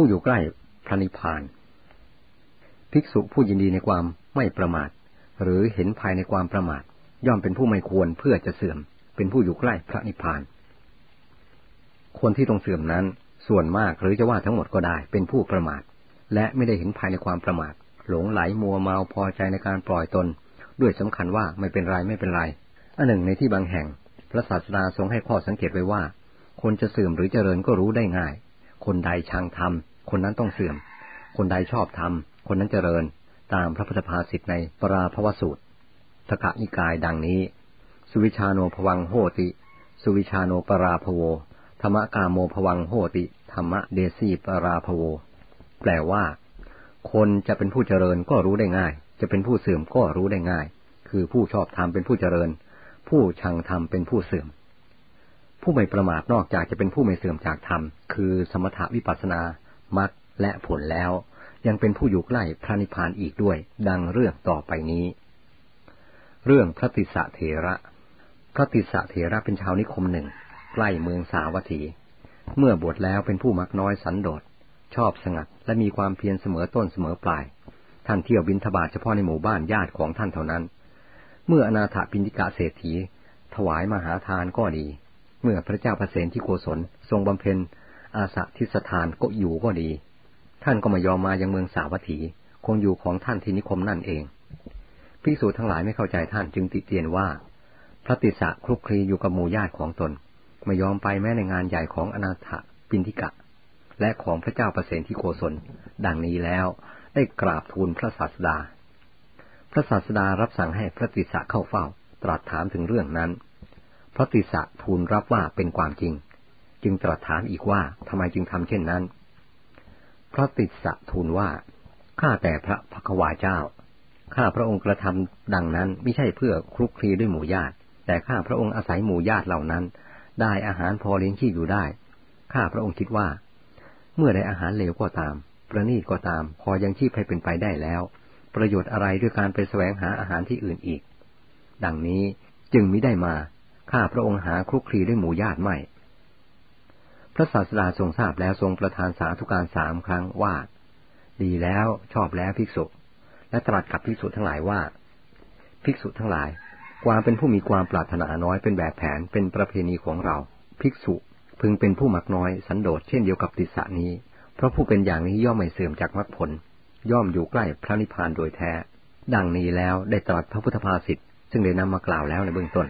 ผู้อยู่ใกล้พระนิพพาน ภิกษุผู้ยินดีในความไม่ประมาท หรือเห็นภายในความประมาท ย่อมเป็นผู้ไม่ควรเพื่อจะเสื่อม เป็นผู้อยู่ใกล้พระนิพพาน คนที่ต้องเสื่อมนั้น ส่วนมากหรือจะว่าทั้งหมดก็ได้ เป็นผู้ประมาท และไม่ได้เห็นภายในความประมาท หลงไหลมัวเมาพอใจในการปล่อยตน ด้วยสำคัญว่าไม่เป็นไรไม่เป็นไรอันหนึ่งในที่บางแห่ง พระศาสดาทรงให้ข้อสังเกตไว้ว่า คนจะเสื่อมหรือเจริญก็รู้ได้ง่าย คนใดชังธรรม คนนั้นต้องเสื่อม คนใดชอบธรรม คนนั้นเจริญ ตามพระพุทธภาษิตในปราภวสูตรทกะนิกายดังนี้ สุวิชาโนภวังโหติ สุวิชาโนปราภโว ธรรมกาโมภวังโหติ ธรรมเดซีปราภโว แปลว่า คนจะเป็นผู้เจริญก็รู้ได้ง่าย จะเป็นผู้เสื่อมก็รู้ได้ง่าย คือผู้ชอบธรรมเป็นผู้เจริญ ผู้ชังธรรมเป็นผู้เสื่อม ผู้ไม่ประมาทนอกจากจะเป็นผู้ไม่เสื่อมจากธรรม คือสมถวิปัสนามรรคและผลแล้ว ยังเป็นผู้อยู่ใกล้พระนิพพานอีกด้วย ดังเรื่องต่อไปนี้ เรื่องพระติสะเถระ พระติสะเถระเป็นชาวนิคมหนึ่ง ใกล้เมืองสาวัตถี เมื่อบวชแล้วเป็นผู้มักน้อยสันโดษ ชอบสงัดและมีความเพียรเสมอต้นเสมอปลาย ท่านเที่ยวบินทบาทเฉพาะในหมู่บ้านญาติของท่านเท่านั้น เมื่ออนาถปินิกาเศรษฐี ถวายมหาทานก็ดี เมื่อพระเจ้าประเสนที่โกศลทรงบำเพ็ญอาสะทิสถานก็อยู่ก็ดี ท่านก็ม่ยอมมายังเมืองสาวัตถี คงอยู่ของท่านที่นิคมนั่นเองภิกษุทั้งหลายไม่เข้าใจท่านจึงติเตียนว่า พระติสะคลุกคลีอยู่กับหมู่ญาติของตน ไม่ยอมไปแม้ในงานใหญ่ของอนาถปินทิกะ และของพระเจ้าประเสนที่โกศล ดังนี้แล้วได้กราบทูลพระศาสดา พระศาสดารับสั่งให้พระติสะเข้าเฝ้า ตรัสถามถึงเรื่องนั้น พระติสะทูลรับว่าเป็นความจริง จึงตรัสถามอีกว่าทำไมจึงทำเช่นนั้น พระติสสะทูลว่าข้าแต่พระภควาเจ้าข้าพระองค์กระทำดังนั้นไม่ใช่เพื่อคลุกคลีด้วยหมู่ญาติ แต่ข้าพระองค์อาศัยหมู่ญาติเหล่านั้น ได้อาหารพอเลี้ยงชีพอยู่ได้ ข้าพระองค์คิดว่า เมื่อได้อาหารเหลวก็ตาม ประนีตก็ตาม พอยังชีพให้เป็นไปได้แล้ว ประโยชน์อะไรด้วยการไปแสวงหาอาหารที่อื่นอีก ดังนี้จึงมิได้มา ข้าพระองค์หาคลุกคลีด้วยหมู่ญาติไม่ พระศาสดาทรงทราบแล้วทรงประทานสาธุการสามครั้งว่า ดีแล้วชอบแล้วภิกษุ และตรัสกับภิกษุทั้งหลายว่า ภิกษุทั้งหลาย ความเป็นผู้มีความปรารถนาน้อยเป็นแบบแผนเป็นประเพณีของเรา ภิกษุพึงเป็นผู้มักน้อยสันโดษเช่นเดียวกับติสานี้ เพราะผู้เป็นอย่างนี้ย่อมไม่เสื่อมจากมรรคผล ย่อมอยู่ใกล้พระนิพพานโดยแท้ ดังนี้แล้วได้ตรัสพระพุทธภาษิตซึ่งได้นำมากล่าวแล้วในเบื้องต้น